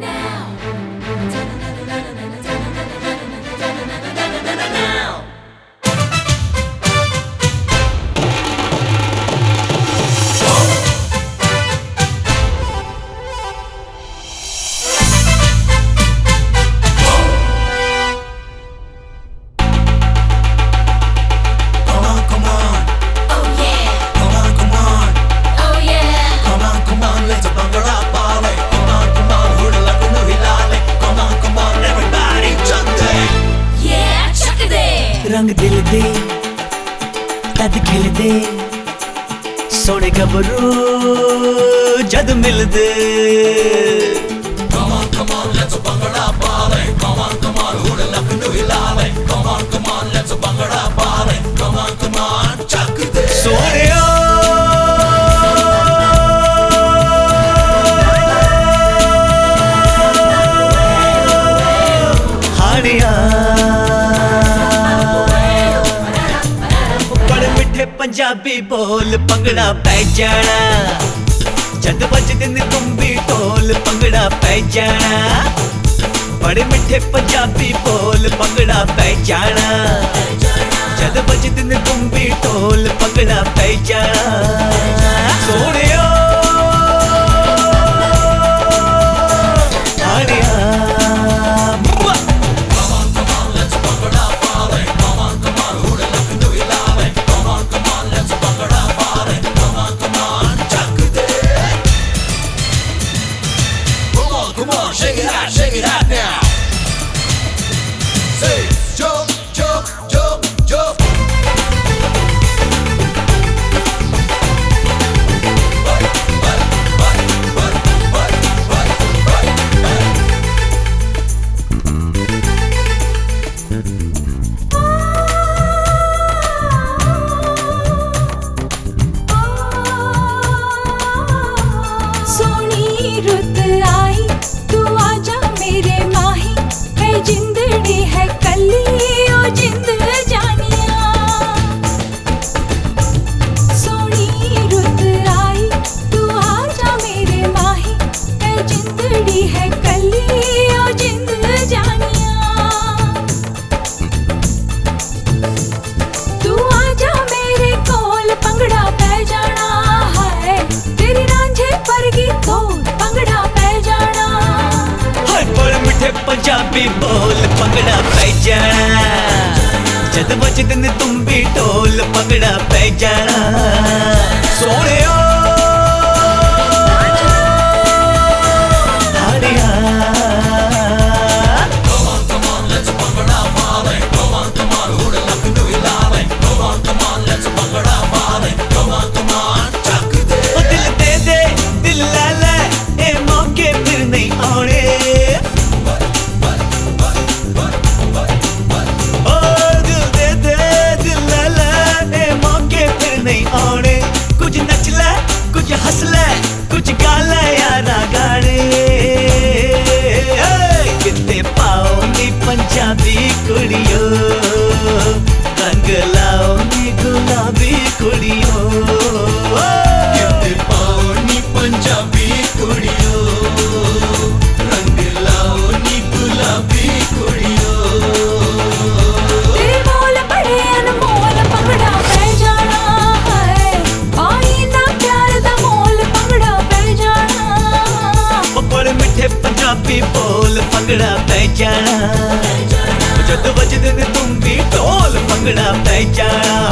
now. ਤਦ ਖਿਲਦੇ ਸੋਹਣੇ ਗੱਭਰੂ ਜਦ ਮਿਲਦੇ। ਪੰਜਾਬੀ ਬੋਲ ਪੰਗੜਾ ਪੈ ਜਾਣਾ। ਜਦ ਵੱਜਦੇ ਨੇ ਤੁੰਬੀ ਢੋਲ ਪੰਗੜਾ ਪੈ ਜਾਣਾ। ਬੜੇ ਮਿੱਠੇ ਪੰਜਾਬੀ ਬੋਲ ਪੰਗੜਾ ਪੈ ਜਾਣਾ। ਜਦ ਵੱਜਦੇ ਨੇ ਤੁੰਬੀ ਢੋਲ ਪੰਗੜਾ ਪੈ ਜਾਣਾ। Come on, shake it out, shake it out now. ਵਰਗੀ ਤੋੜ ਪੰਗੜਾ ਪੈ ਜਾਣਾ? ਹਰ ਬੜੇ ਮਿੱਠੇ ਪੰਜਾਬੀ ਬੋਲ ਪੰਗੜਾ ਪੈ ਜਾਣਾ। ਜਦ ਵੱਜਦੇ ਨੇ ਤੁੰਬੀ ਢੋਲ ਪੰਗੜਾ ਪੈ ਜਾਣਾ। ਪੰਜਾਬੀ ਕੁੜੀਓ ਰੰਗ ਲਾਓ ਨੀ ਗੁਲਾਬੀ ਕੁੜੀਓ। ਤੇਰੇ ਬੋਲ ਬੜੇ ਅਨਮੋਲ ਪੰਗੜਾ ਪੈ ਜਾਣਾ ਹੈ। ਪਾਣੀ ਨਾ ਪਿਆਰ ਦਾ ਮੋਲ ਪੰਗੜਾ ਪੈ ਜਾਣਾ। ਉਹ ਬੜੇ ਮਿੱਠੇ ਪੰਜਾਬੀ ਬੋਲ ਪੰਗੜਾ ਪੈ ਜਾਣਾ। ਜਦ ਵੱਜਦੇ ਨੇ ਤੁੰਬੀ ਢੋਲ ਪੰਗੜਾ ਪੈ ਜਾਣਾ।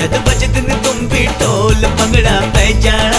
ਜਦ ਵੱਜਦੇ ਨੇ ਤੁੰਬੀ ਢੋਲ ਭੰਗੜਾ ਪੈ ਜਾ